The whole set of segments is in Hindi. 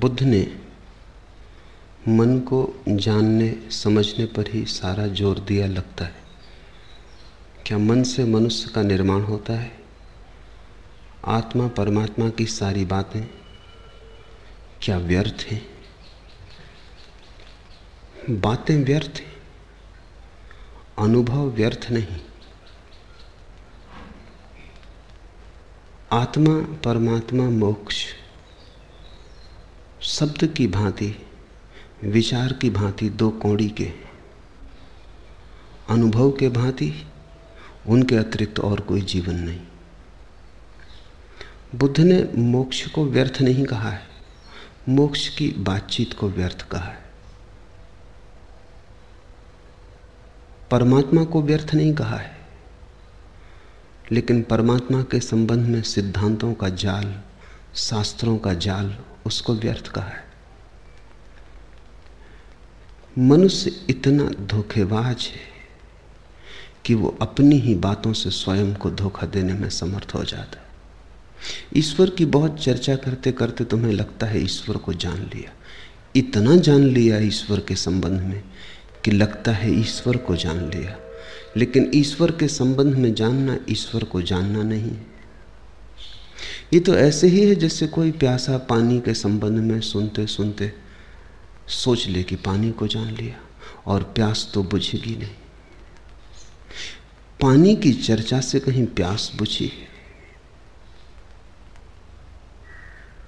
बुद्ध ने मन को जानने, समझने पर ही सारा ज़ोर दिया लगता है। क्या मन से मनुष्य का निर्माण होता है? आत्मा परमात्मा की सारी बातें क्या व्यर्थ हैं? बातें व्यर्थ हैं, अनुभव व्यर्थ नहीं। आत्मा परमात्मा मोक्ष शब्द की भांति, विचार की भांति दो कौड़ी के। अनुभव के भांति, उनके अतिरिक्त और कोई जीवन नहीं। बुद्ध ने मोक्ष को व्यर्थ नहीं कहा है। मोक्ष की बातचीत को व्यर्थ कहा है। परमात्मा को व्यर्थ नहीं कहा है। लेकिन परमात्मा के संबंध में सिद्धांतों का जाल, शास्त्रों का जाल उसको व्यर्थ कहा है। मनुष्य इतना धोखेबाज है कि वो अपनी ही बातों से स्वयं को धोखा देने में समर्थ हो जाता है। ईश्वर की बहुत चर्चा करते करते तुम्हें लगता है ईश्वर को जान लिया। इतना जान लिया ईश्वर के संबंध में कि लगता है ईश्वर को जान लिया। लेकिन ईश्वर के संबंध में जानना ईश्वर को जानना नहीं ये तो ऐसे ही है जैसे कोई प्यासा पानी के संबंध में सुनते सुनते सोच ले कि पानी को जान लिया और प्यास तो बुझेगी नहीं। पानी की चर्चा से कहीं प्यास बुझी है।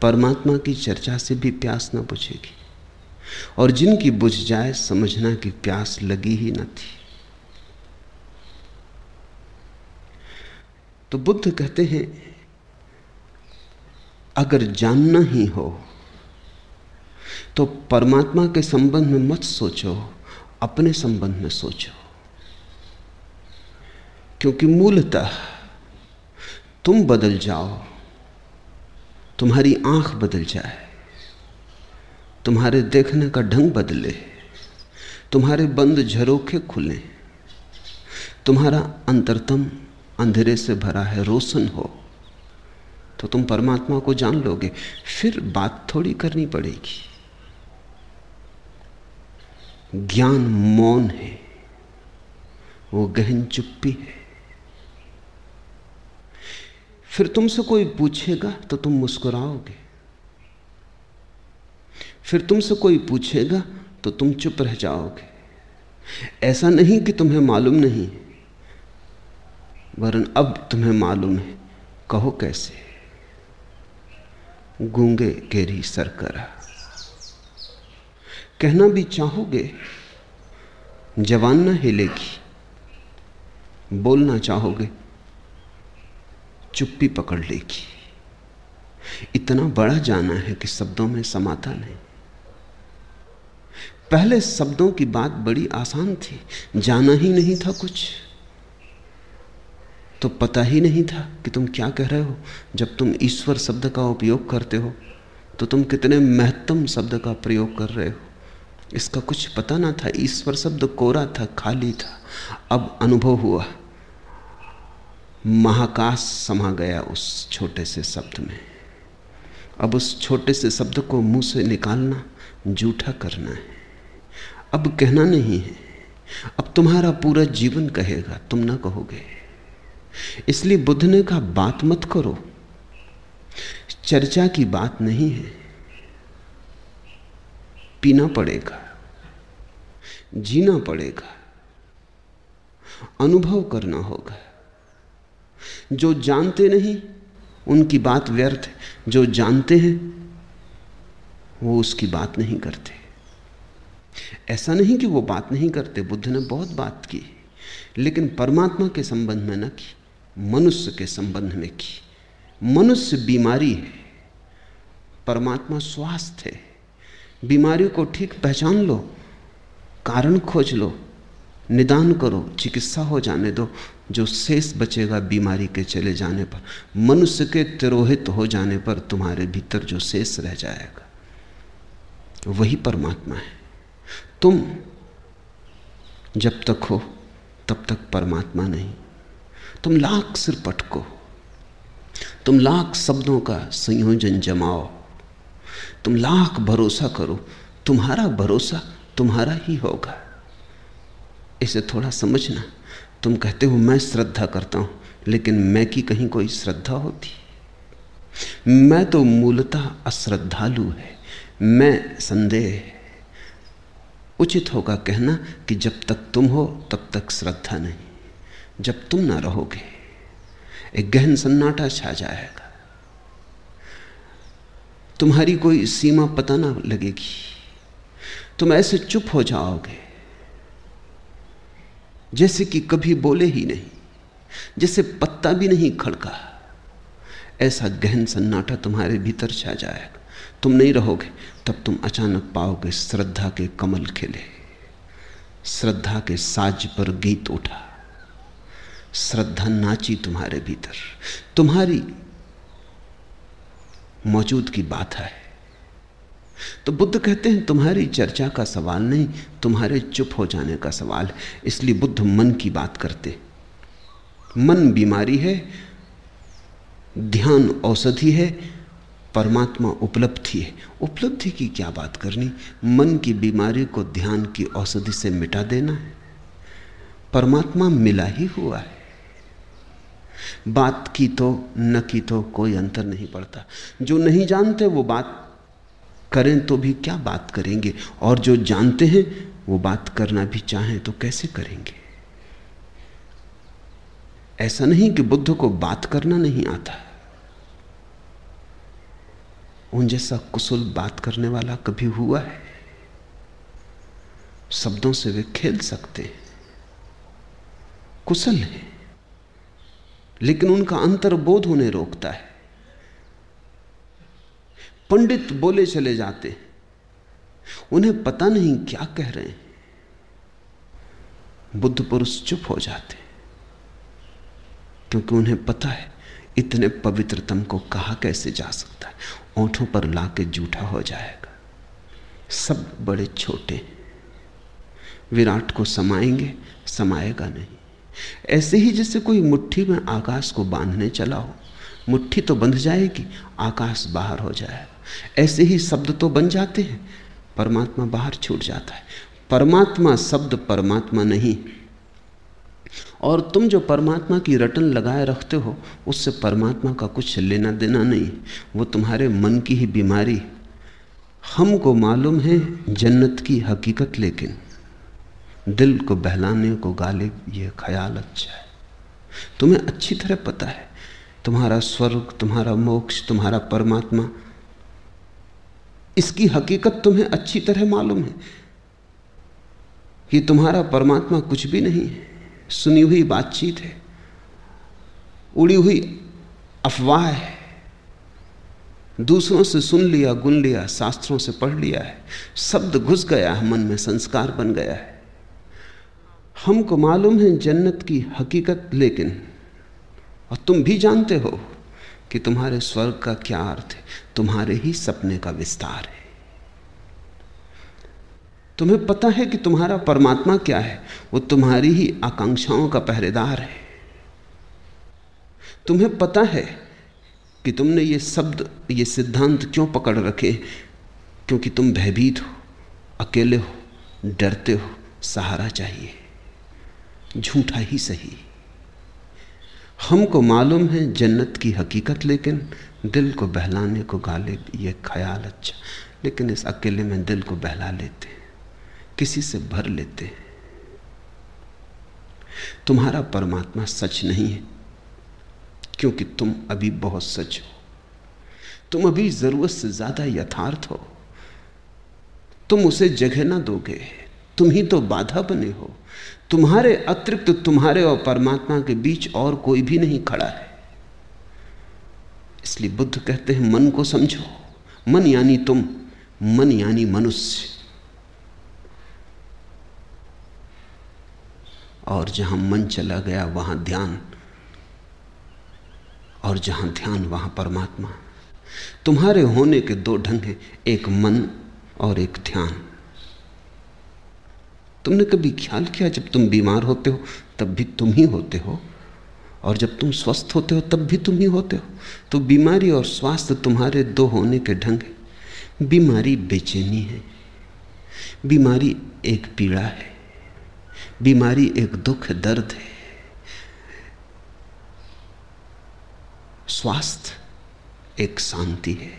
परमात्मा की चर्चा से भी प्यास ना बुझेगी। और जिनकी बुझ जाए समझना कि प्यास लगी ही न थी। तो बुद्ध कहते हैं अगर जानना ही हो तो परमात्मा के संबंध में मत सोचो, अपने संबंध में सोचो। क्योंकि मूलतः तुम बदल जाओ, तुम्हारी आँख बदल जाए, तुम्हारे देखने का ढंग बदले, तुम्हारे बंद झरोखे खुले, तुम्हारा अंतरतम अंधेरे से भरा है रोशन हो। तो तुम परमात्मा को जान लोगे, फिर बात थोड़ी करनी पड़ेगी। ज्ञान मौन है, वो गहन चुप्पी है। फिर तुमसे कोई पूछेगा तो तुम मुस्कुराओगे। फिर तुमसे कोई पूछेगा तो तुम चुप रह जाओगे। ऐसा नहीं कि तुम्हें मालूम नहीं वरन अब तुम्हें मालूम है, कहो कैसे? गूँगे केरी। सरकरा कहना भी चाहोगे, जवान न हिलेगी। बोलना चाहोगे, चुप्पी पकड़ लेगी। इतना बड़ा जाना है कि शब्दों में समाता नहीं। पहले शब्दों की बात बड़ी आसान थी, जाना ही नहीं था कुछ। तो पता ही नहीं था कि तुम क्या कह रहे हो। जब तुम ईश्वर शब्द का उपयोग करते हो तो तुम कितने महत्तम शब्द का प्रयोग कर रहे हो। इसका कुछ पता ना था। ईश्वर शब्द कोरा था, खाली था। अब अनुभव हुआ। महाकाश समा गया उस छोटे से शब्द में। अब उस छोटे से शब्द को मुँह से निकालना, जूठा करना है। अब कहना नहीं है। अब तुम्हारा पूरा जीवन कहेगा, तुम ना कहोगे। इसलिए बुद्ध ने कहा बात मत करो। चर्चा की बात नहीं है। पीना पड़ेगा। जीना पड़ेगा। अनुभव करना होगा। जो जानते नहीं, उनकी बात व्यर्थ है। जो जानते हैं, वो उसकी बात नहीं करते। ऐसा नहीं कि वो बात नहीं करते। बुद्ध ने बहुत बात की, लेकिन परमात्मा के संबंध में न की। मनुष्य के संबंध में की। मनुष्य बीमारी है, परमात्मा स्वास्थ्य है। बीमारी को ठीक पहचान लो, कारण खोज लो, निदान करो, चिकित्सा हो जाने दो, जो शेष बचेगा बीमारी के चले जाने पर। मनुष्य के तिरोहित हो जाने पर तुम्हारे भीतर जो शेष रह जाएगा, वही परमात्मा है। तुम जब तक हो, तब तक परमात्मा नहीं। तुम लाख सिर पटको। तुम लाख शब्दों का संयोजन जमाओ। तुम लाख भरोसा करो, तुम्हारा भरोसा तुम्हारा ही होगा। इसे थोड़ा समझना। तुम कहते हो, मैं श्रद्धा करता हूँ, लेकिन मैं की कहीं कोई श्रद्धा होती? मैं तो मूलतः अश्रद्धालु है। मैं संदेह उचित होगा कहना कि जब तक तुम हो, तब तक श्रद्धा नहीं। जब तुम ना रहोगे, एक गहन सन्नाटा छा जाएगा। तुम्हारी कोई सीमा पता ना लगेगी। तुम ऐसे चुप हो जाओगे, जैसे कि कभी बोले ही नहीं, जैसे पत्ता भी नहीं खड़का। ऐसा गहन सन्नाटा तुम्हारे भीतर छा जाएगा। तुम नहीं रहोगे, तब तुम अचानक पाओगे श्रद्धा के कमल खिले। श्रद्धा के साज पर गीत उठा। श्रद्धा नाची तुम्हारे भीतर। तुम्हारी मौजूद की बात है। तो बुद्ध कहते हैं, तुम्हारी चर्चा का सवाल नहीं, तुम्हारे चुप हो जाने का सवाल इसलिए बुद्ध मन की बात करते मन बीमारी है, ध्यान औषधि है, परमात्मा उपलब्धि है। उपलब्धि की क्या बात करनी? मन की बीमारी को ध्यान की औषधि से मिटा देना है। परमात्मा मिला ही हुआ है। बात की तो न की तो कोई अंतर नहीं पड़ता। जो नहीं जानते, वो बात करें तो भी क्या बात करेंगे? और जो जानते हैं, वो बात करना भी चाहें तो कैसे करेंगे? ऐसा नहीं कि बुद्ध को बात करना नहीं आता। उन जैसा कुशल बात करने वाला कभी हुआ है? शब्दों से वे खेल सकते हैं। कुशल है। लेकिन उनका अंतर्बोध उन्हें रोकता है। पंडित बोले चले जाते उन्हें पता नहीं क्या कह रहे हैं। बुद्ध पुरुष चुप हो जाते क्योंकि उन्हें पता है इतने पवित्रतम को कहा कैसे जा सकता है। ओंठों पर लाके जूठा हो जाएगा। सब बड़े छोटे विराट को समाएँगे, समाएगा नहीं। ऐसे ही जैसे कोई मुट्ठी में आकाश को बांधने चला हो, मुट्ठी तो बंध जाएगी, आकाश बाहर हो जाएगा ऐसे ही शब्द तो बन जाते हैं, परमात्मा बाहर छूट जाता है। परमात्मा शब्द परमात्मा नहीं। और तुम जो परमात्मा की रटन लगाए रखते हो, उससे परमात्मा का कुछ लेना देना नहीं, वो तुम्हारे मन की ही बीमारी। हमको मालूम है जन्नत की हकीकत लेकिन। दिल को बहलाने को गालिब यह ख्याल अच्छा है। तुम्हें अच्छी तरह पता है, तुम्हारा स्वर्ग, तुम्हारा मोक्ष, तुम्हारा परमात्मा, इसकी हकीकत तुम्हें अच्छी तरह मालूम है। कि तुम्हारा परमात्मा कुछ भी नहीं है, सुनी हुई बातचीत है, उड़ी हुई अफवाह है। दूसरों से सुन लिया, गुन लिया, शास्त्रों से पढ़ लिया है, शब्द घुस गया है, मन में संस्कार बन गया है। हमको मालूम है जन्नत की हकीकत, लेकिन और तुम भी जानते हो कि तुम्हारे स्वर्ग का क्या अर्थ है? तुम्हारे ही सपने का विस्तार है। तुम्हें पता है कि तुम्हारा परमात्मा क्या है? वो तुम्हारी ही आकांक्षाओं का पहरेदार है। तुम्हें पता है कि तुमने ये शब्द, ये सिद्धांत क्यों पकड़ रखे? क्योंकि तुम भयभीत हो, अकेले हो, डरते हो, सहारा चाहिए। झूठा ही सही। हमको मालूम है जन्नत की हकीकत, लेकिन दिल को बहलाने को गाले, ये ख्याल अच्छा। लेकिन इस अकेले में दिल को बहला लेते हैं, किसी से भर लेते हैं। तुम्हारा परमात्मा सच नहीं है, क्योंकि तुम अभी बहुत सच हो। तुम अभी ज़रूरत से ज़्यादा यथार्थ हो। तुम उसे जगह ना दोगे, तुम ही तो बाधा बने हो। तुम्हारे अतिरिक्त तुम्हारे और परमात्मा के बीच और कोई भी नहीं खड़ा है। इसलिए बुद्ध कहते हैं, मन को समझो। मन यानी तुम, मन यानी मनुष्य। और जहाँ मन चला गया, वहाँ ध्यान। और जहाँ ध्यान, वहाँ परमात्मा। तुम्हारे होने के दो ढंग हैं, एक मन और एक ध्यान। तुमने कभी ख्याल किया जब तुम बीमार होते हो, तब भी तुम ही होते हो? और जब तुम स्वस्थ होते हो, तब भी तुम ही होते हो? तो बीमारी और स्वास्थ्य तुम्हारे दो होने के ढंग हैं। बीमारी बेचैनी है। बीमारी एक पीड़ा है। बीमारी एक दुख दर्द है। स्वास्थ्य एक शांति है।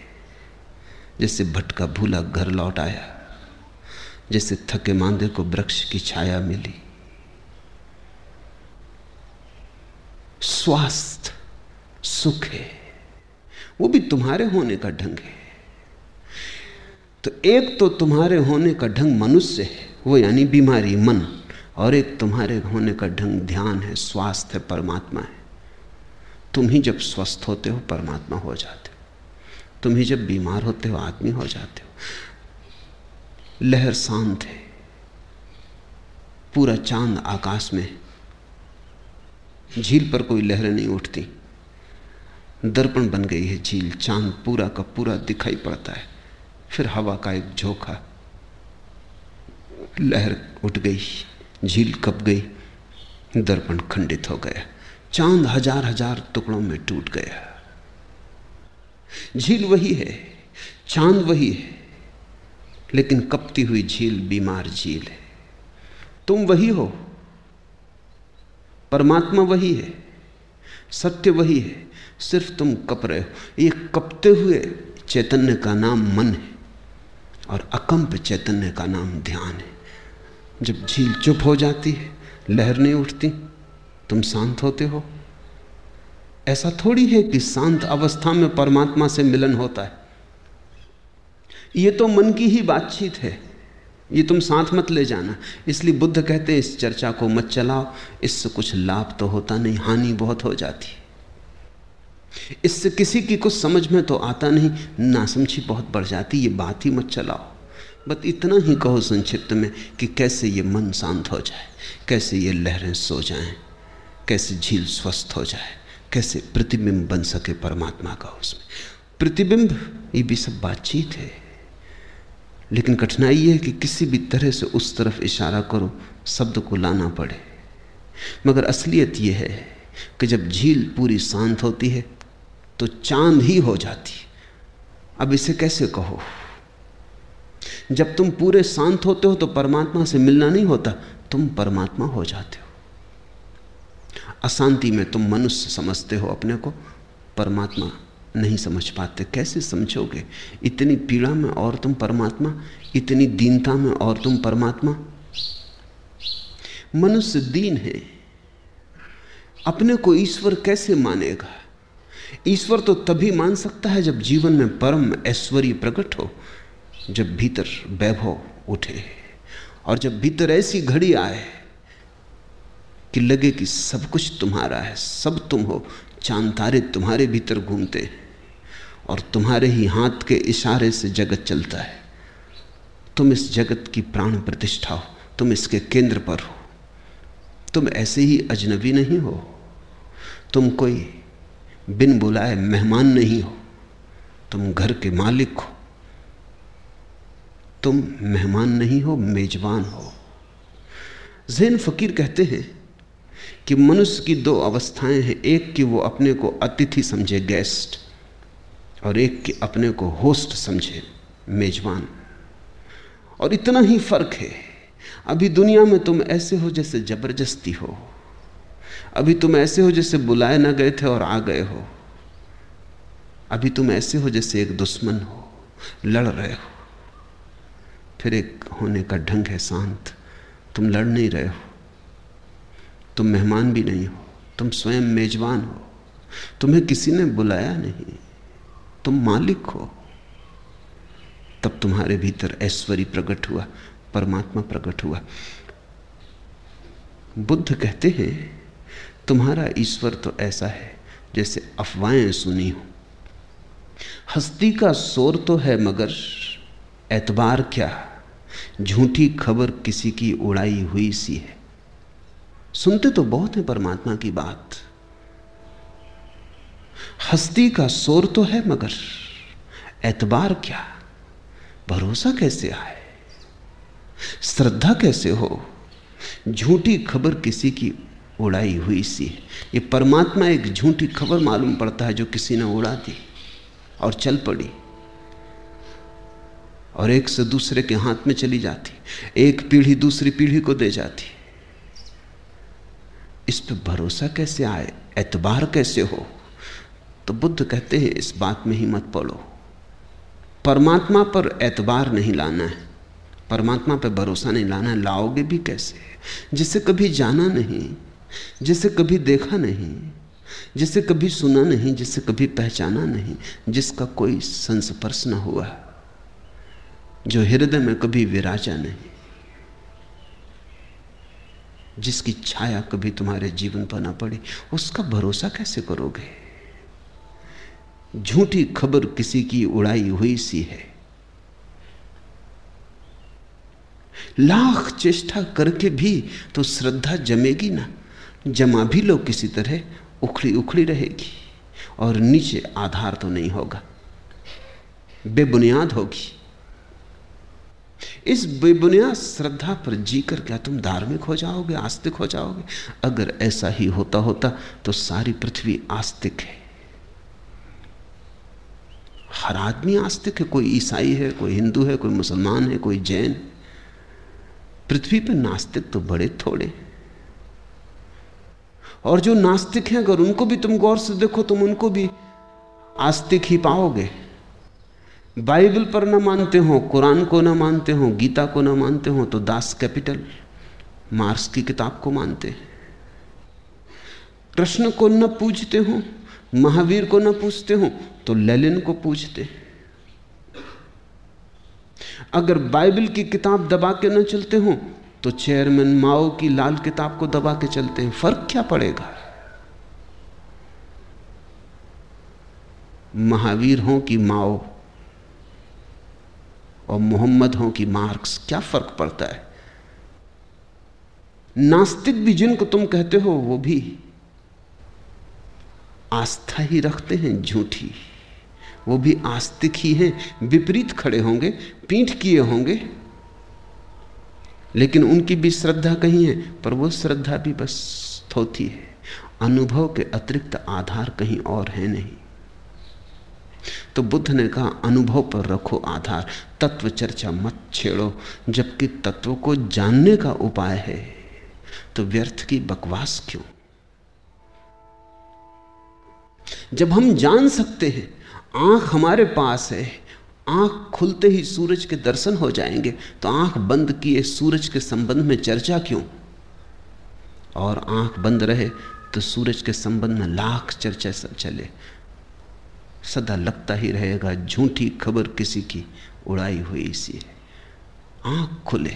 जैसे भटका भूला घर लौट आया। जैसे थके मांदे को वृक्ष की छाया मिली। स्वास्थ्य सुख है। वो भी तुम्हारे होने का ढंग है। तो एक तो तुम्हारे होने का ढंग मनुष्य है, वो यानी बीमारी मन, और एक तुम्हारे होने का ढंग ध्यान है, स्वास्थ्य है, परमात्मा है। तुम ही जब स्वस्थ होते हो, परमात्मा हो जाते हो। तुम ही जब बीमार होते हो, आदमी हो जाते हो। लहर शांत है। पूरा चाँद आकाश में झील पर कोई लहरें नहीं उठती। दर्पण बन गई है झील। चाँद पूरा का पूरा दिखाई पड़ता है। फिर हवा का एक झोंका। लहर उठ गई। झील कप गई। दर्पण खंडित हो गया। चाँद हज़ार हज़ार टुकड़ों में टूट गया। झील वही है। चाँद वही है। लेकिन कपती हुई झील बीमार झील है। तुम वही हो। परमात्मा वही है। सत्य वही है। सिर्फ़ तुम कप रहे हो। ये कपते हुए चैतन्य का नाम मन है और अकंप चैतन्य का नाम ध्यान है। जब झील चुप हो जाती है, लहर नहीं उठती, तुम शांत होते हो। ऐसा थोड़ी है कि शांत अवस्था में परमात्मा से मिलन होता है। ये तो मन की ही बातचीत है। ये तुम साथ मत ले जाना। इसलिए बुद्ध कहते हैं इस चर्चा को मत चलाओ। इससे कुछ लाभ तो होता नहीं हानि बहुत हो जाती इससे किसी की कुछ समझ में तो आता नहीं नासमझी बहुत बढ़ जाती ये बात ही मत चलाओ। बस इतना ही कहो संक्षिप्त में कि कैसे ये मन शांत हो जाए कैसे ये लहरें सो जाएँ, कैसे झील स्वस्थ हो जाए कैसे प्रतिबिंब बन सके परमात्मा का उसमें। प्रतिबिंब ये भी सब बातचीत है। लेकिन कठिनाई है कि किसी भी तरह से उस तरफ़ इशारा करो, शब्द को लाना पड़े। मगर असलियत यह है कि जब झील पूरी शांत होती है तो चाँद ही हो जाती अब इसे कैसे कहो? जब तुम पूरे शांत होते हो तो परमात्मा से मिलना नहीं होता, तुम परमात्मा हो जाते हो। अशांति में तुम मनुष्य समझते हो अपने को, परमात्मा नहीं समझ पाते। कैसे समझोगे? इतनी पीड़ा में और तुम परमात्मा? इतनी दीनता में और तुम परमात्मा? मनुष्य दीन है। अपने को ईश्वर कैसे मानेगा? ईश्वर तो तभी मान सकता है जब जीवन में परम ऐश्वर्य प्रकट हो, जब भीतर वैभव उठे और जब भीतर ऐसी घड़ी आए कि लगे कि सब कुछ तुम्हारा है, सब तुम हो, चाँद तारे तुम्हारे भीतर घूमते हैं। और तुम्हारे ही हाथ के इशारे से जगत चलता है। तुम इस जगत की प्राण प्रतिष्ठा हो। तुम इसके केंद्र पर हो। तुम ऐसे ही अजनबी नहीं हो। तुम कोई बिन बुलाए मेहमान नहीं हो। तुम घर के मालिक हो। तुम मेहमान नहीं हो, मेजबान हो। जैन फकीर कहते हैं कि मनुष्य की दो अवस्थाएँ हैं। एक कि वो अपने को अतिथि समझे गेस्ट और एक के अपने को होस्ट समझे, मेजबान। और इतना ही फ़र्क है, अभी दुनिया में तुम ऐसे हो जैसे ज़बरदस्ती हो। अभी तुम ऐसे हो जैसे बुलाए ना गए थे और आ गए हो। अभी तुम ऐसे हो जैसे एक दुश्मन हो, लड़ रहे हो। फिर एक होने का ढंग है शांत, तुम लड़ नहीं रहे हो। तुम मेहमान भी नहीं हो, तुम स्वयं मेजबान हो। तुम्हें किसी ने बुलाया नहीं। तुम मालिक हो। तब तुम्हारे भीतर ऐश्वर्य प्रकट हुआ, परमात्मा प्रकट हुआ। बुद्ध कहते हैं, तुम्हारा ईश्वर तो ऐसा है जैसे अफवाहें सुनी हो। हस्ती का शोर तो है मगर एतबार क्या? झूठी खबर किसी की उड़ाई हुई सी है। सुनते तो बहुत है परमात्मा की बात। हस्ती का शोर तो है मगर एतबार क्या? भरोसा कैसे आए? श्रद्धा कैसे हो? झूठी खबर किसी की उड़ाई हुई सी है। ये परमात्मा एक झूठी खबर मालूम पड़ता है जो किसी ने उड़ा दी और चल पड़ी और एक से दूसरे के हाथ में चली जाती, एक पीढ़ी दूसरी पीढ़ी को दे जाती। इस पर भरोसा कैसे आए? एतबार कैसे हो? तो बुद्ध कहते हैं, इस बात में ही मत पड़ो। परमात्मा पर एतबार नहीं लाना है। परमात्मा पर भरोसा नहीं लाना है। लाओगे भी कैसे? जिसे कभी जाना नहीं, जिसे कभी देखा नहीं, जिसे कभी सुना नहीं, जिसे कभी पहचाना नहीं, जिसका कोई संस्पर्श न हुआ, जो हृदय में कभी विराजा नहीं, जिसकी छाया कभी तुम्हारे जीवन पर ना पड़ी, उसका भरोसा कैसे करोगे? झूठी खबर किसी की उड़ाई हुई सी है। लाख चेष्टा करके भी तो श्रद्धा जमेगी ना, जमा भी लो किसी तरह, उखड़ी उखड़ी रहेगी और नीचे आधार तो नहीं होगा, बेबुनियाद होगी। इस बेबुनियाद श्रद्धा पर जीकर क्या तुम धार्मिक हो जाओगे, आस्तिक हो जाओगे? अगर ऐसा ही होता होता तो सारी पृथ्वी आस्तिक है। हर आदमी आस्तिक है, कोई ईसाई है, कोई हिंदू है, कोई मुसलमान है, कोई जैन। पृथ्वी पर नास्तिक तो बड़े थोड़े और जो नास्तिक हैं, अगर उनको भी तुम गौर से देखो, तुम उनको भी आस्तिक ही पाओगे। बाइबल पर ना मानते हो, कुरान को ना मानते हो, गीता को ना मानते हो तो दास कैपिटल मार्क्स की किताब को मानते हैं। कृष्ण को न पूजते हो महावीर को ना पूछते हो तो लेलिन को पूछते अगर बाइबल की किताब दबा के ना चलते हो तो चेयरमैन माओ की लाल किताब को दबा के चलते हैं। फ़र्क क्या पड़ेगा? महावीर हो कि माओ और मोहम्मद हो कि मार्क्स, क्या फ़र्क पड़ता है? नास्तिक भी जिनको तुम कहते हो, वो भी आस्था ही रखते हैं झूठी। वो भी आस्तिक ही हैं, विपरीत खड़े होंगे, पीठ किए होंगे। लेकिन उनकी भी श्रद्धा कहीं है, पर वो श्रद्धा भी बस थोथी है। अनुभव के अतिरिक्त आधार कहीं और है नहीं। तो बुद्ध ने कहा, अनुभव पर रखो आधार, तत्व चर्चा मत छेड़ो, जबकि तत्व को जानने का उपाय है। तो व्यर्थ की बकवास क्यों? जब हम जान सकते हैं, आँख हमारे पास है, आँख खुलते ही सूरज के दर्शन हो जाएँगे तो आँख बंद किए सूरज के संबंध में चर्चा क्यों? और आँख बंद रहे तो सूरज के संबंध में लाख चर्चा चले। सदा लगता ही रहेगा, झूठी खबर किसी की उड़ाई हुई सी है। आँख खुले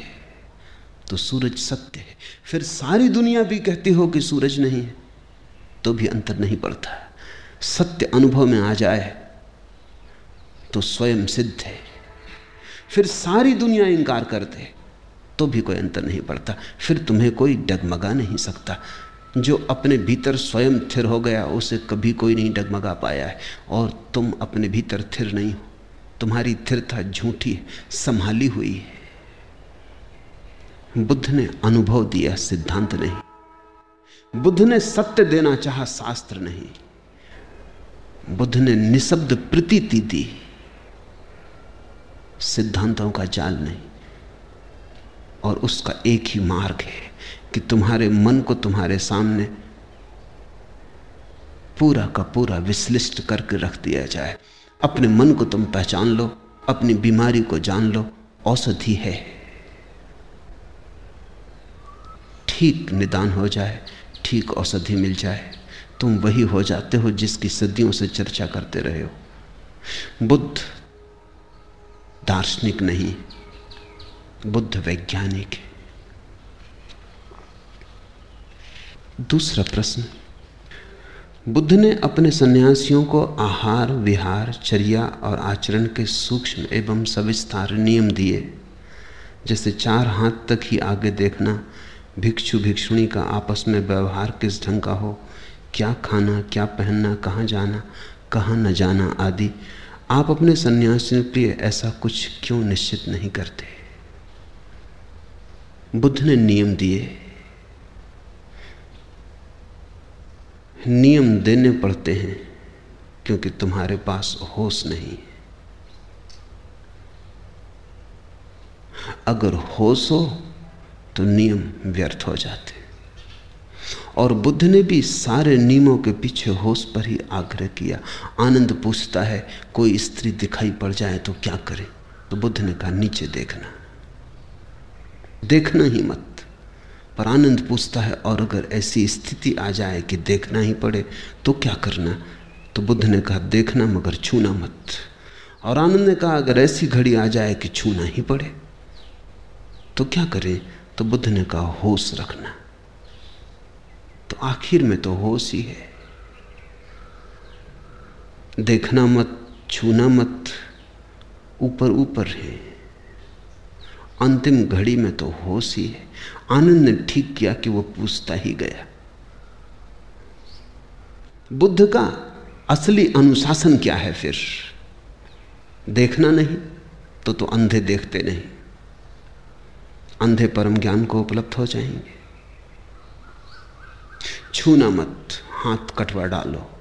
तो सूरज सत्य है। फिर सारी दुनिया भी कहती हो कि सूरज नहीं है तो भी अंतर नहीं पड़ता। सत्य अनुभव में आ जाए तो स्वयं सिद्ध है। फिर सारी दुनिया इंकार कर दे तो भी कोई अंतर नहीं पड़ता। फिर तुम्हें कोई डगमगा नहीं सकता। जो अपने भीतर स्वयं थिर हो गया, उसे कभी कोई नहीं डगमगा पाया है। और तुम अपने भीतर थिर नहीं हो। तुम्हारी थिरता झूठी है, संभाली हुई है। बुद्ध ने अनुभव दिया, सिद्धांत नहीं। बुद्ध ने सत्य देना चाहा, शास्त्र नहीं। बुद्ध ने निशब्द प्रतीति दी। सिद्धांतों का जाल नहीं। और उसका एक ही मार्ग है कि तुम्हारे मन को तुम्हारे सामने पूरा का पूरा विश्लिष्ट करके रख दिया जाए। अपने मन को तुम पहचान लो, अपनी बीमारी को जान लो, औषधि है। ठीक निदान हो जाए, ठीक औषधि मिल जाए। तुम वही हो जाते हो जिसकी सदियों से चर्चा करते रहे हो। बुद्ध दार्शनिक नहीं, बुद्ध वैज्ञानिक है। दूसरा प्रश्न, बुद्ध ने अपने सन्यासियों को आहार, विहार, चर्या और आचरण के सूक्ष्म एवं सविस्तार नियम दिए, जैसे चार हाथ तक ही आगे देखना भिक्षु भिक्षुणी का आपस में व्यवहार किस ढंग का हो। क्या खाना, क्या पहनना, कहाँ जाना, कहाँ न जाना आदि। आप अपने सन्यासियों के लिए ऐसा कुछ क्यों निश्चित नहीं करते? बुद्ध ने नियम दिए। नियम देने पड़ते हैं, क्योंकि तुम्हारे पास होश नहीं। अगर होश हो तो नियम व्यर्थ हो जाते। और बुद्ध ने भी सारे नियमों के पीछे होश पर ही आग्रह किया। आनंद पूछता है, कोई स्त्री दिखाई पड़ जाए तो क्या करे? तो बुद्ध ने कहा, नीचे देखना। देखना ही मत। पर आनंद पूछता है, और अगर ऐसी स्थिति आ जाए कि देखना ही पड़े तो क्या करना? तो बुद्ध ने कहा, देखना मगर छूना मत। और आनंद ने कहा, अगर ऐसी घड़ी आ जाए कि छूना ही पड़े तो क्या करें? तो बुद्ध ने कहा, होश रखना। तो आखिर में तो होश ही है। देखना मत, छूना मत, ऊपर ऊपर है। अंतिम घड़ी में तो होश ही है। आनंद ने ठीक किया कि वो पूछता ही गया। बुद्ध का असली अनुशासन क्या है फिर? देखना नहीं तो तो अंधे देखते नहीं। अंधे परम ज्ञान को उपलब्ध हो जाएँगे। छूना मत, हाथ कटवा डालो।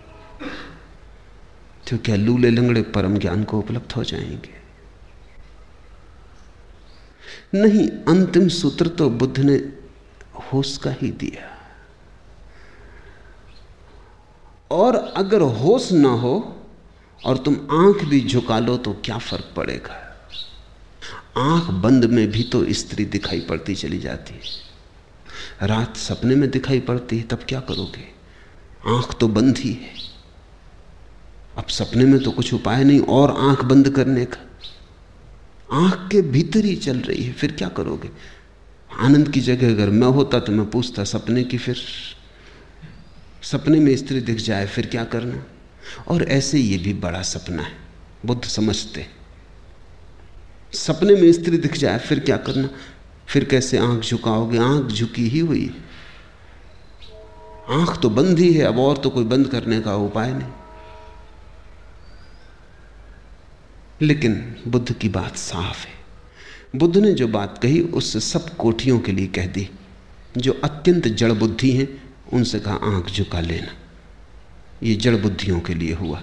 तो क्या लूले लंगड़े परम ज्ञान को उपलब्ध हो जाएँगे। नहीं, अंतिम सूत्र तो बुद्ध ने होश का ही दिया। और अगर होश ना हो और तुम आँख भी झुका लो तो क्या फ़र्क पड़ेगा? आँख बंद में भी तो स्त्री दिखाई पड़ती चली जाती है। रात सपने में दिखाई पड़ती है, तब क्या करोगे? आँख तो बंद ही है। अब सपने में तो कुछ उपाय नहीं, और आँख बंद करने का। आँख के भीतर ही चल रही है, फिर क्या करोगे? आनंद की जगह अगर मैं होता तो मैं पूछता, सपने की फिर सपने में स्त्री दिख जाए, फिर क्या करना? और ऐसे ये भी बड़ा सपना है, बुद्ध समझते सपने में स्त्री दिख जाए, फिर क्या करना? फिर कैसे आँख झुकाओगे? आँख झुकी ही हुई। आँख तो बंद ही है, अब और तो कोई बंद करने का उपाय नहीं। लेकिन बुद्ध की बात साफ़ है। बुद्ध ने जो बात कही उससे सब कोठियों के लिए कह दी। जो अत्यंत जड़ बुद्धि हैं, उनसे कहा, आँख झुका लेना। ये जड़ बुद्धियों के लिए हुआ।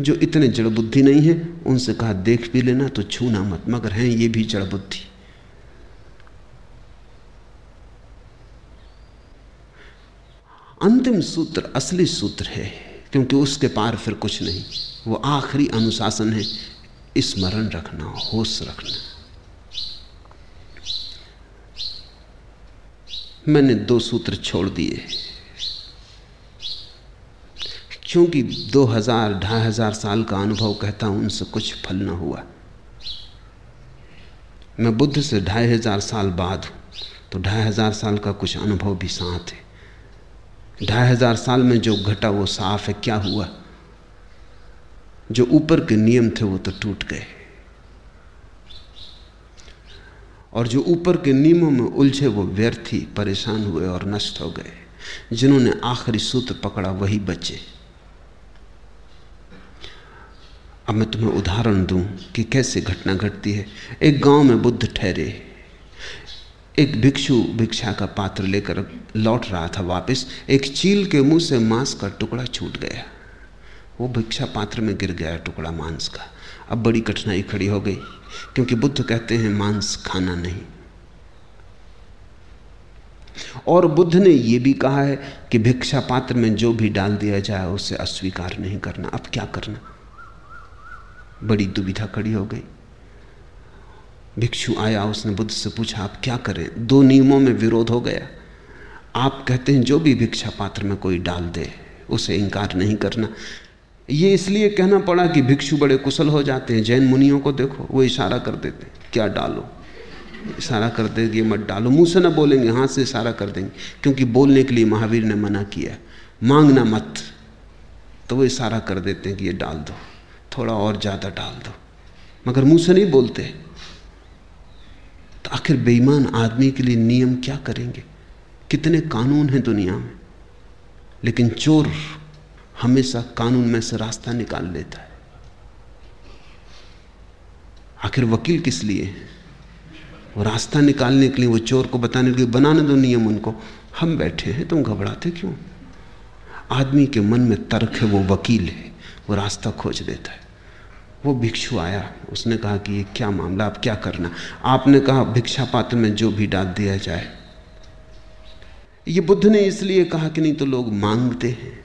जो इतने जड़ बुद्धि नहीं है, उनसे कहा, देख भी लेना तो छूना मत। मगर हैं, ये भी जड़ बुद्धि। अंतिम सूत्र असली सूत्र है, क्योंकि उसके पार फिर कुछ नहीं। वो आखिरी अनुशासन है, स्मरण रखना, होश रखना। मैंने दो सूत्र छोड़ दिए। क्योंकि दो हज़ार, ढाई हज़ार साल का अनुभव कहता हूँ, उनसे कुछ फल न हुआ। मैं बुद्ध से ढाई हज़ार साल बाद हूँ तो ढाई हज़ार साल का कुछ अनुभव भी साथ है। ढाई हज़ार साल में जो घटा वो साफ़ है, क्या हुआ? जो ऊपर के नियम थे, वो तो टूट गए। और जो ऊपर के नियमों में उलझे, वो व्यर्थी परेशान हुए और नष्ट हो गए। जिन्होंने आखिरी सूत्र पकड़ा, वही बचे। अब मैं तुम्हें उदाहरण दूँ कि कैसे घटना घटती है। एक गाँव में बुद्ध ठहरे। एक भिक्षु भिक्षा का पात्र लेकर लौट रहा था वापस। एक चील के मुँह से मांस का टुकड़ा छूट गया। वो भिक्षा पात्र में गिर गया टुकड़ा मांस का। अब बड़ी कठिनाई खड़ी हो गई, क्योंकि बुद्ध कहते हैं, मांस खाना नहीं। और बुद्ध ने यह भी कहा है कि भिक्षा पात्र में जो भी डाल दिया जाए, उसे अस्वीकार नहीं करना। अब क्या करना? बड़ी दुविधा खड़ी हो गई। भिक्षु आया, उसने बुद्ध से पूछा, आप क्या करें? दो नियमों में विरोध हो गया। आप कहते हैं, जो भी भिक्षा पात्र में कोई डाल दे, उसे इंकार नहीं करना। ये इसलिए कहना पड़ा कि भिक्षु बड़े कुशल हो जाते हैं। जैन मुनियों को देखो, वो इशारा कर देते हैं, क्या डालो? इशारा कर देंगे, मत डालो। मुँह से ना बोलेंगे, हाथ से इशारा कर देंगे, क्योंकि बोलने के लिए महावीर ने मना किया मांगना मत। तो वो इशारा कर देते हैं कि ये डाल दो। थोड़ा और ज़्यादा डाल दो। मगर मुँह से नहीं बोलते तो आखिर बेईमान आदमी के लिए नियम क्या करेंगे? कितने कानून हैं दुनिया में? लेकिन चोर हमेशा कानून में से रास्ता निकाल लेता है। आखिर वकील किस लिए? वो रास्ता निकालने के लिए, वो चोर को बताने के लिए, बनाने दो नियम उनको। हम बैठे हैं, तुम घबराते क्यों? आदमी के मन में तर्क है, वो वकील है, वो रास्ता खोज देता है। वो भिक्षु आया, उसने कहा कि ये क्या मामला अब क्या करना? आपने कहा, भिक्षा पात्र में जो भी डाल दिया जाए। ये बुद्ध ने इसलिए कहा कि नहीं तो लोग मांगते हैं,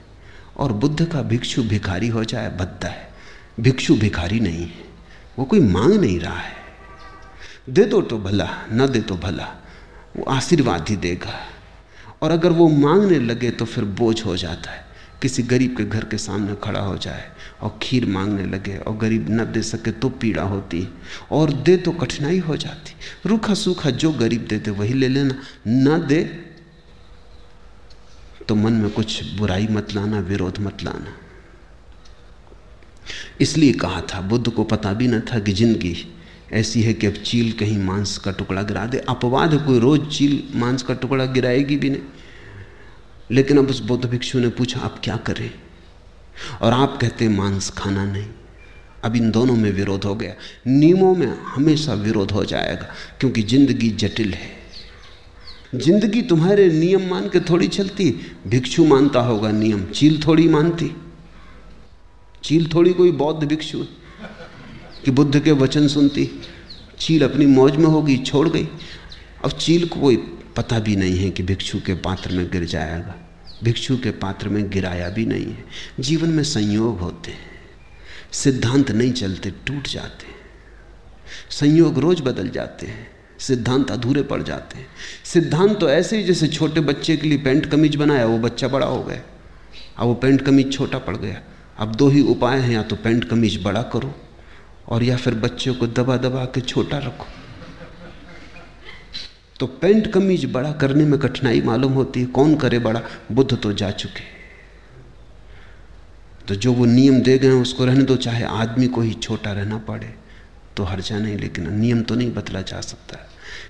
और बुद्ध का भिक्षु भिखारी हो जाए बद्दा है। भिक्षु भिखारी नहीं है, वो कोई मांग नहीं रहा है। दे दो तो भला, न दे तो भला, वो आशीर्वाद ही देगा। और अगर वो मांगने लगे तो फिर बोझ हो जाता है, किसी गरीब के घर के सामने खड़ा हो जाए। और खीर मांगने लगे और गरीब न दे सके तो पीड़ा होती और दे तो कठिनाई हो जाती। रूखा सूखा जो गरीब देते वही ले लेना, न दे तो मन में कुछ बुराई मत लाना, विरोध मत लाना। इसलिए कहा था, बुद्ध को पता भी न था कि ज़िंदगी ऐसी है कि अब चील कहीं मांस का टुकड़ा गिरा दे। अपवाद है, कोई रोज चील मांस का टुकड़ा गिराएगी भी नहीं। लेकिन अब उस बौद्ध भिक्षु ने पूछा, आप क्या करें? और आप कहते मांस खाना नहीं। अब इन दोनों में विरोध हो गया। नियमों में हमेशा विरोध हो जाएगा, क्योंकि ज़िंदगी जटिल है। ज़िंदगी तुम्हारे नियम मान के थोड़ी चलती, भिक्षु मानता होगा नियम। चील थोड़ी मानती। चील थोड़ी कोई बौद्ध भिक्षु कि बुद्ध के वचन सुनती। चील अपनी मौज में होगी, छोड़ गई। अब चील को कोई पता भी नहीं है कि भिक्षु के पात्र में गिर जाएगा। भिक्षु के पात्र में गिराया भी नहीं है। जीवन में संयोग होते हैं। सिद्धांत नहीं चलते, टूट जाते संयोग रोज बदल जाते हैं। सिद्धांत अधूरे पड़ जाते हैं। सिद्धांत तो ऐसे ही जैसे छोटे बच्चे के लिए पेंट कमीज बनाया, वो बच्चा बड़ा हो गया। अब वो पेंट कमीज छोटा पड़ गया। अब दो ही उपाय हैं, या तो पेंट कमीज बड़ा करो, और या फिर बच्चे को दबा दबा के छोटा रखो। तो पेंट कमीज बड़ा करने में कठिनाई मालूम होती है। कौन करे बड़ा? बुद्ध तो जा चुके। तो जो वो नियम दे गए उसको रहने दो। चाहे आदमी को ही छोटा रहना पड़े तो हर्जा नहीं लेकिन नियम तो नहीं बदला जा सकता।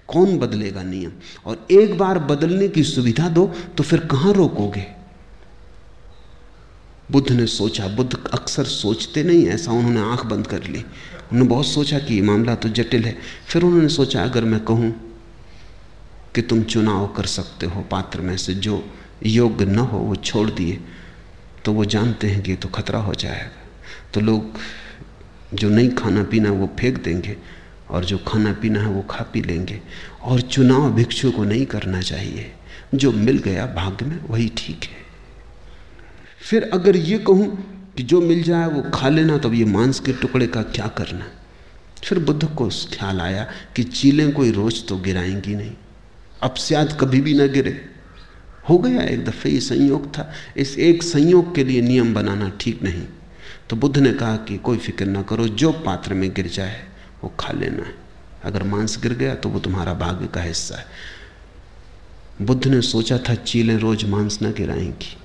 कौन बदलेगा नियम? और एक बार बदलने की सुविधा दो तो फिर कहाँ रोकोगे? बुद्ध ने सोचा, बुद्ध अक्सर सोचते नहीं ऐसा उन्होंने आँख बंद कर ली। उन्होंने बहुत सोचा कि मामला तो जटिल है। फिर उन्होंने सोचा, अगर मैं कहूँ कि तुम चुनाव कर सकते हो पात्र में से। जो योग्य न हो, वो छोड़ दिए। तो वो जानते हैं कि तो खतरा हो जाएगा। तो लोग जो नहीं खाना पीना वो फेंक देंगे और जो खाना पीना है, वो खा पी लेंगे। और चुनाव भिक्षु को नहीं करना चाहिए। जो मिल गया भाग्य में, वही ठीक है। फिर अगर ये कहूँ कि जो मिल जाए, वो खा लेना तो ये मांस के टुकड़े का क्या करना? फिर बुद्ध को ख्याल आया कि चीलें कोई रोज तो गिराएँगी नहीं। अब शायद कभी भी ना गिरे। हो गया, एक दफे ये संयोग था। इस एक संयोग के लिए नियम बनाना ठीक नहीं। तो बुद्ध ने कहा कि कोई फ़िक्र ना करो, जो पात्र में गिर जाए, वो खा लेना है। अगर मांस गिर गया तो वो तुम्हारा भाग्य का हिस्सा है। बुद्ध ने सोचा था, चीलें रोज मांस ना गिराएँगी।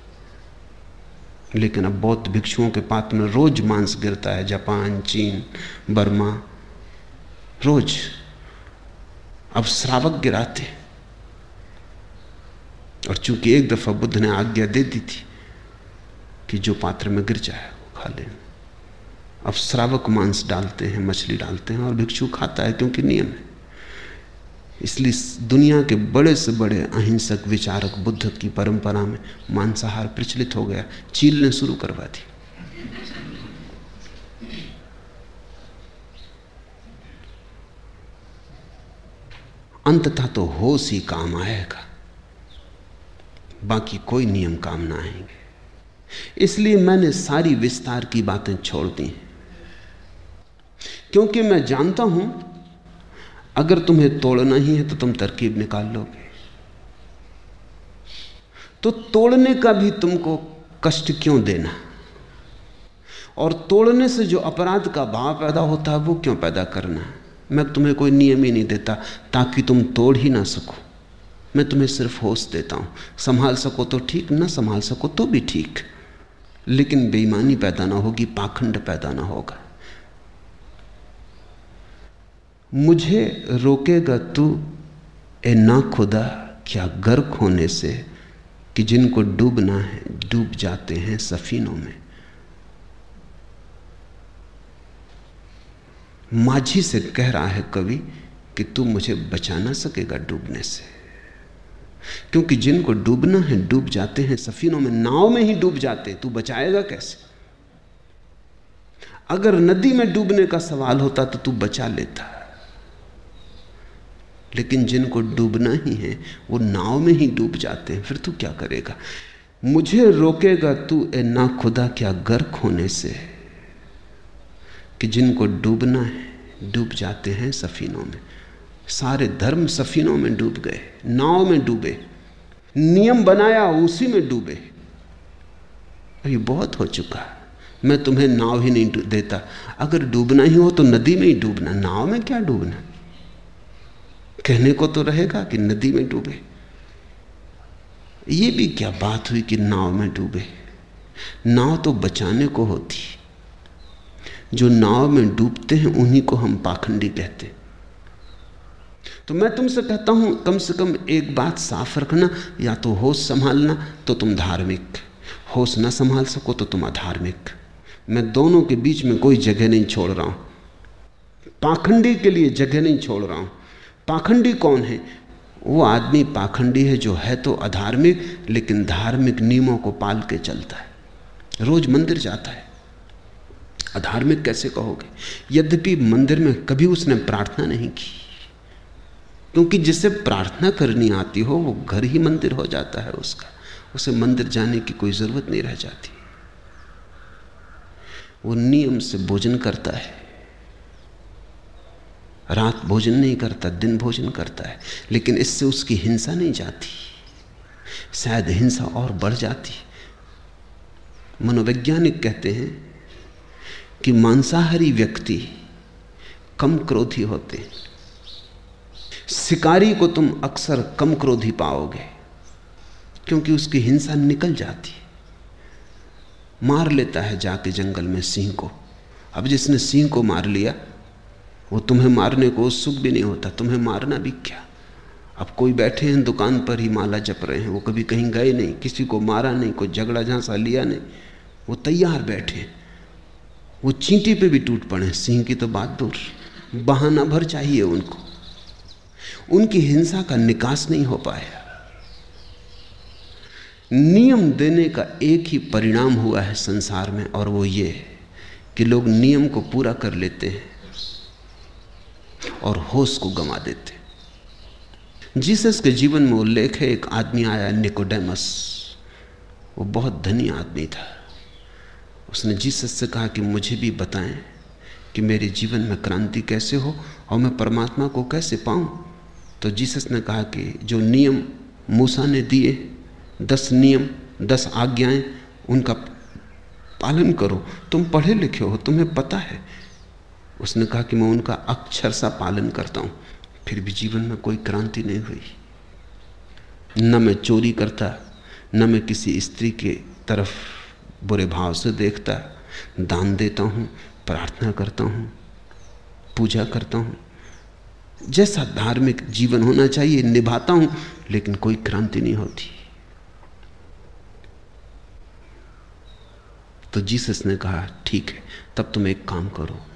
लेकिन अब बौद्ध भिक्षुओं के पात्र में रोज मांस गिरता है। जापान, चीन, बर्मा, रोज। अब श्रावक गिराते और चूँकि एक दफ़ा बुद्ध ने आज्ञा दे दी थी कि जो पात्र में गिर जाए वो खा ले। अब श्रावक मांस डालते हैं, मछली डालते हैं और भिक्षु खाता है क्योंकि नियम है। इसलिए दुनिया के बड़े से बड़े अहिंसक विचारक बुद्ध की परंपरा में मांसाहार प्रचलित हो गया। चील ने शुरू करवा दी। अंततः तो होश ही काम आएगा। बाकी कोई नियम काम ना आएँगे। इसलिए मैंने सारी विस्तार की बातें छोड़ दी क्योंकि मैं जानता हूँ, अगर तुम्हें तोड़ना ही है तो तुम तरकीब निकाल लोगे। तो तोड़ने का भी तुमको कष्ट क्यों देना? और तोड़ने से जो अपराध का भाव पैदा होता है, वो क्यों पैदा करना? मैं तुम्हें कोई नियम ही नहीं देता, ताकि तुम तोड़ ही ना सको। मैं तुम्हें सिर्फ़ होश देता हूँ। संभाल सको तो ठीक, ना संभाल सको तो भी ठीक। लेकिन बेईमानी पैदा ना होगी, पाखंड पैदा ना होगा। मुझे रोकेगा तू, ए ना खुदा, क्या गर्क होने से कि जिनको डूबना है, डूब जाते हैं सफीनों में। माझी से कह रहा है कवि कि तू मुझे बचा ना सकेगा डूबने से। क्योंकि जिनको डूबना है, डूब जाते हैं, सफीनों में, नाव में ही डूब जाते हैं, तू बचाएगा कैसे? अगर नदी में डूबने का सवाल होता तो तू बचा लेता। लेकिन जिनको डूबना ही है, वो नाव में ही डूब जाते हैं, फिर तू क्या करेगा? मुझे रोकेगा तू ए ना खुदा क्या गर्क होने से? कि जिनको डूबना है, डूब जाते हैं सफीनों में। सारे धर्म सफीनों में डूब गए, नाव में डूबे, नियम बनाया, उसी में डूबे। ये बहुत हो चुका। मैं तुम्हें नाव ही नहीं देता। अगर डूबना ही हो तो नदी में ही डूबना। नाव में क्या डूबना? कहने को तो रहेगा कि नदी में डूबे। ये भी क्या बात हुई कि नाव में डूबे? नाव तो बचाने को होती। जो नाव में डूबते हैं, उन्हीं को हम पाखंडी कहते तो मैं तुमसे कहता हूँ, कम से कम एक बात साफ़ रखना, या तो होश संभालना तो तुम धार्मिक। होश ना संभाल सको तो तुम अधार्मिक। मैं दोनों के बीच में कोई जगह नहीं छोड़ रहा हूँ। पाखंडी के लिए जगह नहीं छोड़ रहा हूँ। पाखंडी कौन है? वो आदमी पाखंडी है जो है तो अधार्मिक, लेकिन धार्मिक नियमों को पाल के चलता है। रोज मंदिर जाता है। अधार्मिक कैसे कहोगे? यद्यपि मंदिर में कभी उसने प्रार्थना नहीं की। क्योंकि जिसे प्रार्थना करनी आती हो, वो घर ही मंदिर हो जाता है उसका। उसे मंदिर जाने की कोई ज़रूरत नहीं रह जाती। वो नियम से भोजन करता है। रात भोजन नहीं करता, दिन भोजन करता है। लेकिन इससे उसकी हिंसा नहीं जाती। शायद हिंसा और बढ़ जाती। मनोवैज्ञानिक कहते हैं कि मांसाहारी व्यक्ति कम क्रोधी होते शिकारी को तुम अक्सर कम क्रोधी पाओगे, क्योंकि उसकी हिंसा निकल जाती है। मार लेता है जाके जंगल में सिंह को। अब जिसने सिंह को मार लिया, वो तुम्हें मारने को उत्सुक भी नहीं होता, तुम्हें मारना भी क्या? अब कोई बैठे हैं, दुकान पर ही माला जप रहे हैं, वो कभी कहीं गए नहीं, किसी को मारा नहीं, कोई झगड़ा झांसा लिया नहीं, वो तैयार बैठे हैं। वो चींटी पे भी टूट पड़े सिंह की तो बात दूर, बहाना भर चाहिए उनको। उनकी हिंसा का निकास नहीं हो पाया। नियम देने का एक ही परिणाम हुआ है संसार में, और वो ये है कि लोग नियम को पूरा कर लेते हैं और होश को गंवा देते जीसस के जीवन में उल्लेख है, एक आदमी आया, निकोडेमस। वो बहुत धनी आदमी था। उसने जीसस से कहा कि मुझे भी बताएँ कि मेरे जीवन में क्रांति कैसे हो और मैं परमात्मा को कैसे पाऊँ? तो जीसस ने कहा कि जो नियम मूसा ने दिए, दस नियम, दस आज्ञाएँ, उनका पालन करो। तुम पढ़े लिखे हो, तुम्हें पता है। उसने कहा कि मैं उनका अक्षर सा पालन करता हूँ, फिर भी जीवन में कोई क्रांति नहीं हुई। न मैं चोरी करता, न मैं किसी स्त्री के तरफ़ बुरे भाव से देखता। दान देता हूँ, प्रार्थना करता हूँ, पूजा करता हूँ। जैसा धार्मिक जीवन होना चाहिए, निभाता हूँ, लेकिन कोई क्रांति नहीं होती। तो जीसस ने कहा, ठीक है, तब तुम एक काम करो।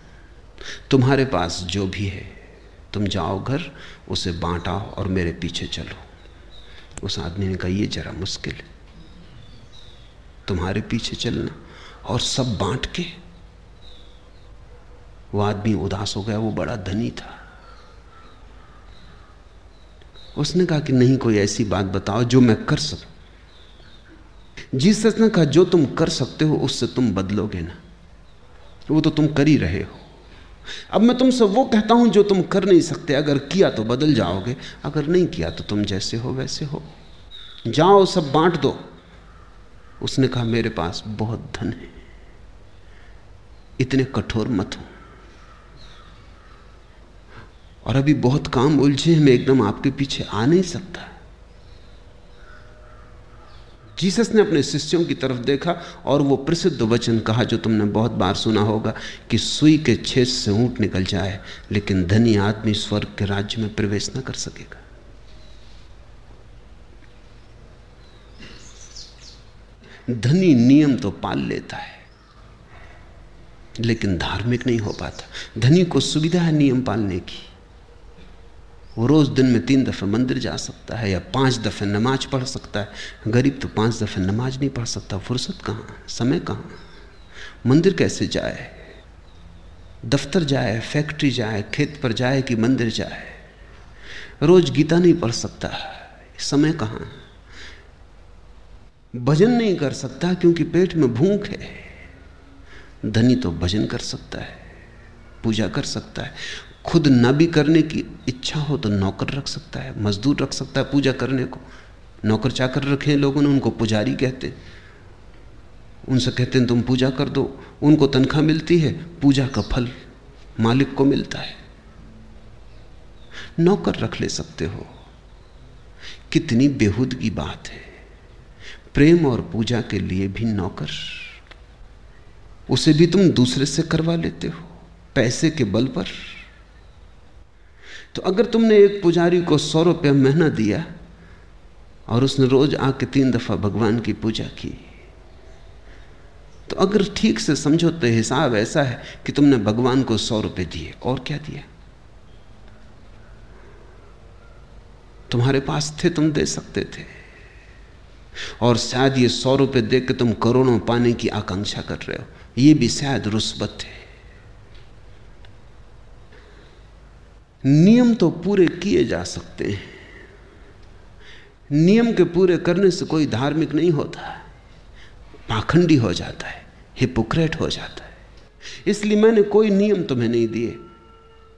तुम्हारे पास जो भी है, तुम जाओ घर, उसे बांटाओ और मेरे पीछे चलो। उस आदमी ने कहा, ये जरा मुश्किल है। तुम्हारे पीछे चलना और सब बांट के। वो आदमी उदास हो गया, वो बड़ा धनी था। उसने कहा कि नहीं, कोई ऐसी बात बताओ जो मैं कर सकूँ। जीसस ने कहा, जो तुम कर सकते हो, उससे तुम बदलोगे ना। वो तो तुम कर ही रहे हो। अब मैं तुमसे वो कहता हूँ जो तुम कर नहीं सकते। अगर किया तो बदल जाओगे, अगर नहीं किया तो तुम जैसे हो, वैसे हो। जाओ, सब बांट दो। उसने कहा, मेरे पास बहुत धन है, इतने कठोर मत हो। और अभी बहुत काम उलझे हैं, मैं एकदम आपके पीछे आ नहीं सकता। जीसस ने अपने शिष्यों की तरफ़ देखा और वो प्रसिद्ध वचन कहा, जो तुमने बहुत बार सुना होगा कि सुई के छेद से ऊँट निकल जाए, लेकिन धनी आदमी स्वर्ग के राज्य में प्रवेश न कर सकेगा। धनी नियम तो पाल लेता है, लेकिन धार्मिक नहीं हो पाता। धनी को सुविधा है नियम पालने की। वो रोज़ दिन में तीन दफ़े मंदिर जा सकता है या पाँच दफ़े नमाज़ पढ़ सकता है। गरीब तो पाँच दफ़े नमाज़ नहीं पढ़ सकता। फुर्सत कहाँ समय कहाँ मंदिर कैसे जाए? दफ्तर जाए, फैक्ट्री जाए, खेत पर जाए कि मंदिर जाए? रोज गीता नहीं पढ़ सकता। समय कहाँ भजन नहीं कर सकता क्योंकि पेट में भूख है। धनी तो भजन कर सकता है, पूजा कर सकता है। खुद न भी करने की इच्छा हो तो नौकर रख सकता है, मजदूर रख सकता है पूजा करने को। नौकर चाकर रखे लोगों ने, उनको पुजारी कहते उनसे कहते हैं, तुम पूजा कर दो, उनको तनख्वाह मिलती है, पूजा का फल मालिक को मिलता है। नौकर रख ले सकते हो। कितनी बेहूद की बात है। प्रेम और पूजा के लिए भी नौकर, उसे भी तुम दूसरे से करवा लेते हो, पैसे के बल पर। तो अगर तुमने एक पुजारी को सौ रुपये महीना दिया और उसने रोज आके तीन दफ़ा भगवान की पूजा की तो अगर ठीक से समझो तो हिसाब ऐसा है कि तुमने भगवान को सौ रुपये दिए। और क्या दिया? तुम्हारे पास थे, तुम दे सकते थे। और शायद ये सौ रुपये दे के तुम करोड़ों पाने की आकांक्षा कर रहे हो। ये भी शायद रुस्बत है। नियम तो पूरे किए जा सकते हैं। नियम के पूरे करने से कोई धार्मिक नहीं होता पाखंडी हो जाता है, हिपोक्रेट हो जाता है। इसलिए मैंने कोई नियम तुम्हें नहीं दिए।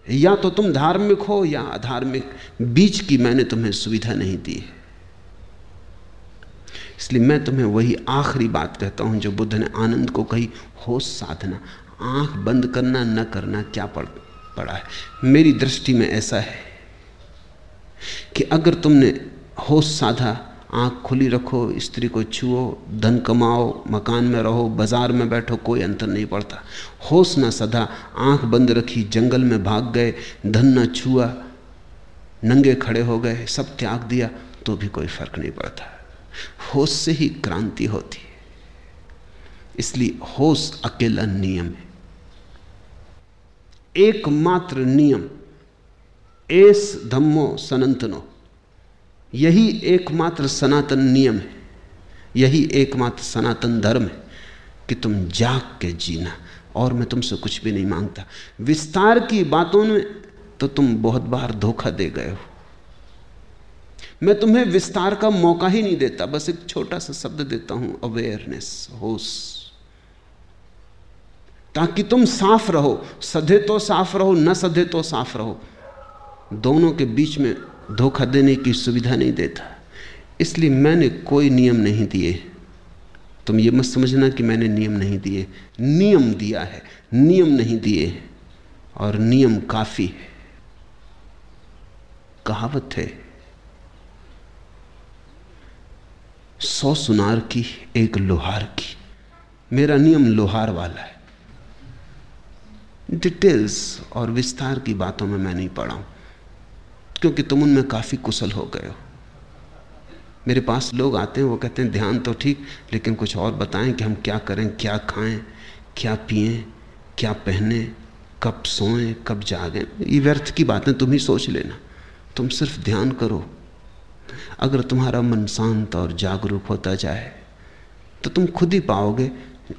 या तो तुम धार्मिक हो या अधार्मिक, बीच की मैंने तुम्हें सुविधा नहीं दी है। इसलिए मैं तुम्हें वही आखिरी बात कहता हूँ जो बुद्ध ने आनंद को कही, होश साधना, आँख बंद करना, न करना, क्या पड़ पड़ा है। मेरी दृष्टि में ऐसा है कि अगर तुमने होश साधा, आँख खुली रखो, स्त्री को छुओ, धन कमाओ, मकान में रहो, बाज़ार में बैठो, कोई अंतर नहीं पड़ता। होश ना सदा आँख बंद रखी, जंगल में भाग गए, धन ना छुआ, नंगे खड़े हो गए, सब त्याग दिया तो भी कोई फ़र्क नहीं पड़ता। होश से ही क्रांति होती है। इसलिए होश अकेला नियम है। एकमात्र नियम, एस धम्मो सनातनो। यही एकमात्र सनातन नियम है, यही एकमात्र सनातन धर्म है कि तुम जाग के जीना। और मैं तुमसे कुछ भी नहीं माँगता। विस्तार की बातों में तो तुम बहुत बार धोखा दे गए हो। मैं तुम्हें विस्तार का मौका ही नहीं देता, बस एक छोटा सा शब्द देता हूँ अवेयरनेस होश। ताकि तुम साफ़ रहो, सधे तो साफ़ रहो, न सधे तो साफ़ रहो। दोनों के बीच में धोखा देने की सुविधा नहीं देता। इसलिए मैंने कोई नियम नहीं दिए। तुम ये मत समझना कि मैंने नियम नहीं दिए। नियम दिया है, नियम नहीं दिए। और नियम काफ़ी है। कहावत है, सौ सुनार की, एक लोहार की। मेरा नियम लोहार वाला है। डिटेल्स और विस्तार की बातों में मैं नहीं पढ़ा क्योंकि तुम उनमें काफ़ी कुशल हो गए हो। मेरे पास लोग आते हैं, वो कहते हैं, ध्यान तो ठीक, लेकिन कुछ और बताएँ कि हम क्या करें, क्या खाएँ, क्या पिए, क्या पहने, कब सोएँ, कब जागें। ये व्यर्थ की बातें, तुम ही सोच लेना। तुम सिर्फ़ ध्यान करो। अगर तुम्हारा मन शांत और जागरूक होता जाए तो तुम खुद ही पाओगे,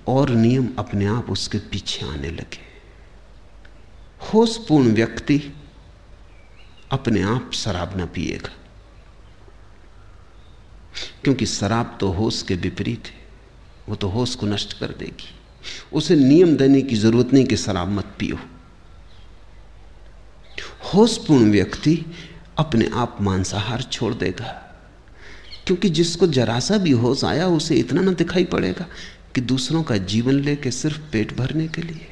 और नियम अपने आप उसके पीछे आने लगे। होशपूर्ण व्यक्ति अपने आप शराब ना पिएगा। क्योंकि शराब तो होश के विपरीत है, वो तो होश को नष्ट कर देगी। उसे नियम देने की ज़रूरत नहीं कि शराब मत पियो। होशपूर्ण व्यक्ति अपने आप मांसाहार छोड़ देगा। क्योंकि जिसको जरा सा भी होश आया, उसे इतना ना दिखाई पड़ेगा कि दूसरों का जीवन लेके सिर्फ़ पेट भरने के लिए।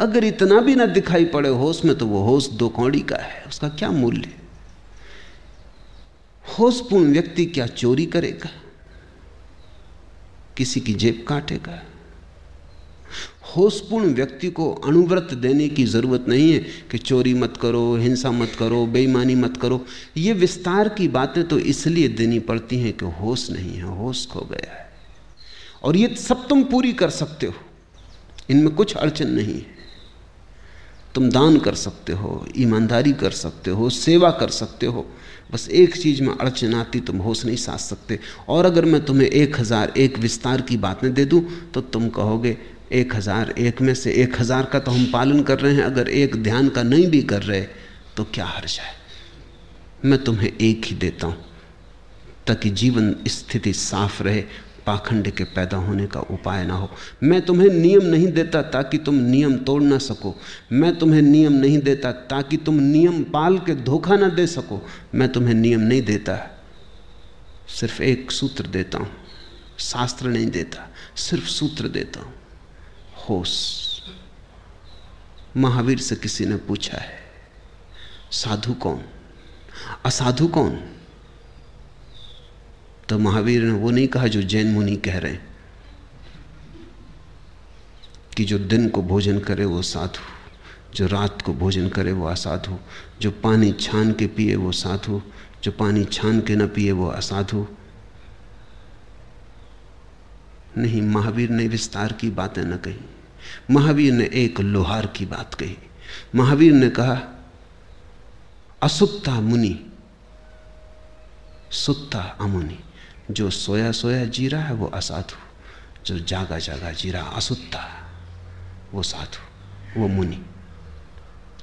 अगर इतना भी ना दिखाई पड़े होश में तो वो होश दो कौड़ी का है, उसका क्या मूल्य? होशपूर्ण व्यक्ति क्या चोरी करेगा? किसी की जेब काटेगा? होशपूर्ण व्यक्ति को अणुव्रत देने की ज़रूरत नहीं है कि चोरी मत करो, हिंसा मत करो, बेईमानी मत करो। ये विस्तार की बातें तो इसलिए देनी पड़ती हैं कि होश नहीं है, होश खो गया है। और ये सब तुम पूरी कर सकते हो। इनमें कुछ अड़चन नहीं है। तुम दान कर सकते हो, ईमानदारी कर सकते हो, सेवा कर सकते हो। बस एक चीज़ में अड़चन आती तुम होश नहीं साध सकते। और अगर मैं तुम्हें एक हज़ार एक विस्तार की बातें दे दूँ तो तुम कहोगे, एक हज़ार एक में से एक हज़ार का तो हम पालन कर रहे हैं, अगर एक ध्यान का नहीं भी कर रहे तो क्या हर्ज है? मैं तुम्हें एक ही देता हूँ, ताकि जीवन स्थिति साफ़ रहे पाखंड के पैदा होने का उपाय ना हो। मैं तुम्हें नियम नहीं देता ताकि तुम नियम तोड़ ना सको। मैं तुम्हें नियम नहीं देता ताकि तुम नियम पाल के धोखा ना दे सको। मैं तुम्हें नियम नहीं देता। सिर्फ़ एक सूत्र देता हूँ। शास्त्र नहीं देता, सिर्फ़ सूत्र देता हूँ। होश। महावीर से किसी ने पूछा है, साधु कौन? असाधु कौन? तो महावीर ने वो नहीं कहा जो जैन मुनि कह रहे हैं कि जो दिन को भोजन करे वो साधु जो रात को भोजन करे वो असाधु जो पानी छान के पिए वो साधु जो पानी छान के न पिए वो असाधु नहीं, महावीर ने विस्तार की बातें न कही। महावीर ने एक लोहार की बात कही। महावीर ने कहा असुत्ता मुनि सुत्ता अमुनि। जो सोया सोया जी रहा है, वो असाधु। जो जागा जागा जी रहा असुत्ता वो साधु, वो मुनि।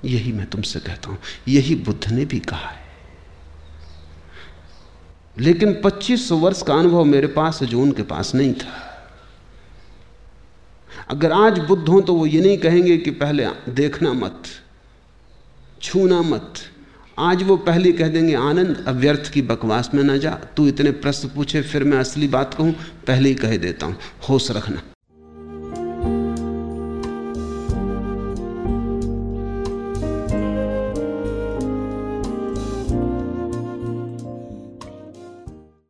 यही मैं तुमसे कहता हूँ। यही बुद्ध ने भी कहा है। लेकिन 2500 वर्ष का अनुभव मेरे पास है जो उनके पास नहीं था। अगर आज बुद्ध हो तो वो ये नहीं कहेंगे कि पहले देखना मत, छूना मत। आज वो पहले कह देंगे, आनंद अव्यर्थ की बकवास में ना जा। तू इतने प्रश्न पूछे, फिर मैं असली बात कहूँ, पहले ही कह देता हूँ। होश रखना।